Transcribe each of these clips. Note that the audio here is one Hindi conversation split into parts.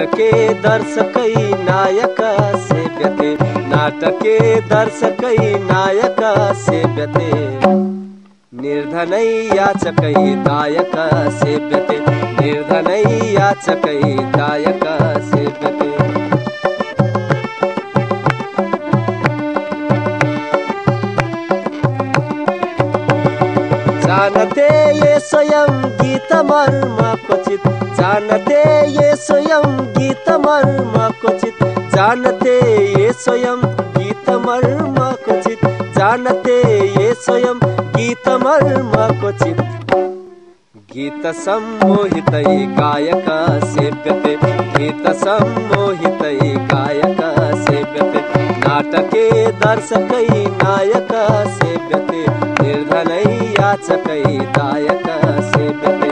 नाटके दर्शकै नायक सेव्यते नाटके दर्शकै नायक सेव्यते निर्धनै याचकै दायक सेव्यते निर्धनै याचकै दायक सेव्यते जानते ये स्वयं गीत मर्म क्वचित। जानते ये स्वयं गीत मर्म क्वचित जानते ये स्वयं गीत मर्म क्वचित जानते ये स्वयं गीत मर्म क्वचित गीत सम्मोहितै गायक सेव्यते गीत सम्मोहितै गायक सेव्यते नाटके दर्शकै नायक सेव्यते निर्धनै याचकै दायक सेव्यते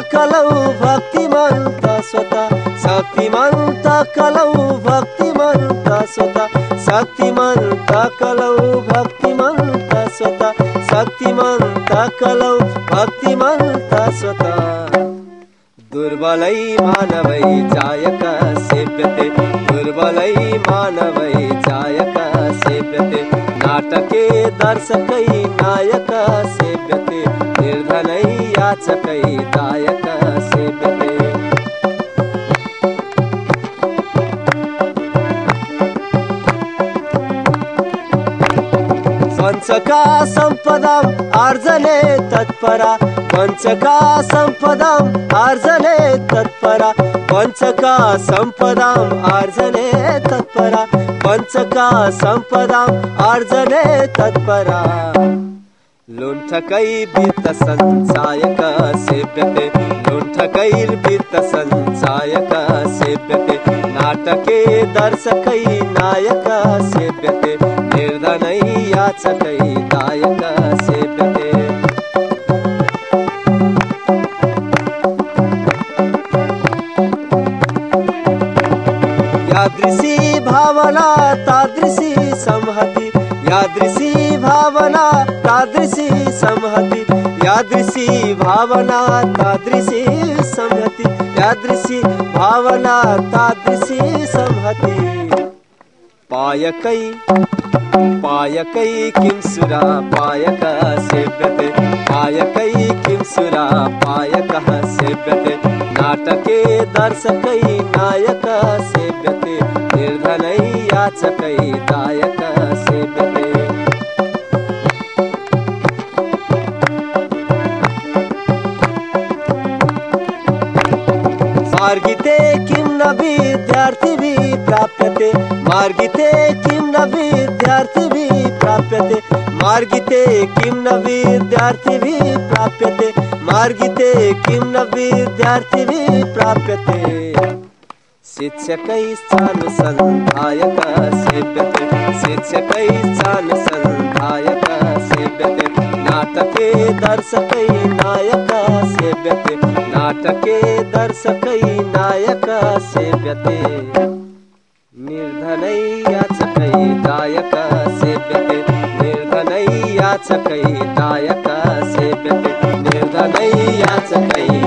कलौ भक्तिमन्त स्वता। शक्तिमन्त कलौ भक्तिमन्त स्वता। शक्तिमन्त कलौ भक्तिमन्त स्वता। शक्तिमन्त कलौ भक्तिमन्त स्वता। दुर्बलै मानवै जायक सेव्यते। दुर्बलै मानवै जायक सेव्यते। नाटके दर्शकै नायक सेव्यते निर्धनै याचकै दायक सेव्यते पञ्चका सम्पदाम् आर्जने तत्परा। पञ्चका सम्पदाम् आर्जने तत्परा। पञ्चका सम्पदाम् आर्जने तत्परा। पञ्चका सम्पदाम् आर्जने तत्परा। लुण्ठकै वित्त सञ्चायक सेव्यते लुण्ठकैर्वित्त सञ्चायक सेव्यते नाटके दर्शकै भावना तादृशी संहति। यादृशी भावना तादृशी संहति, यादृशी भावना तादृशी संहति, यादृशी भावना तादृशी संहति। पायकै पायकै किं सुरा पायक सेव्यते पायकै किं सुरा पायकः सेव्यते नाटके दर्शकै, नायक सेव्यते निर्धनै याचकै दायक सेव्यते मार्गिते किं न विद्यार्थिभिः प्राप्यते। मार्गिते किं न विद्यार्थिभिः प्राप्यते। मार्गिते किं न विद्यार्थिभिः प्राप्यते। मार्गिते किं न विद्यार्थिभिः प्राप्यते। शिक्षकैश्चानुसन्धायक सेव्यते। शिक्षकैश्चानुसन्धायक सेव्यते। नाटके दर्शकै नायक सेव्यते। नाटके दर्शकै नायक सेव्यते निर्धनै याचकै दायक सेव्यते निर्धनै याचकै दायक सेव्यते निर्धनै याचकै